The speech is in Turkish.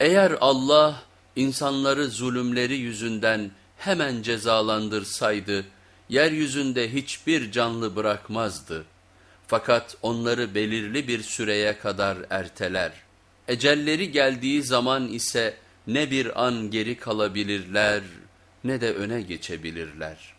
Eğer Allah insanları zulümleri yüzünden hemen cezalandırsaydı, yeryüzünde hiçbir canlı bırakmazdı. Fakat onları belirli bir süreye kadar erteler. Ecelleri geldiği zaman ise ne bir an geri kalabilirler ne de öne geçebilirler.''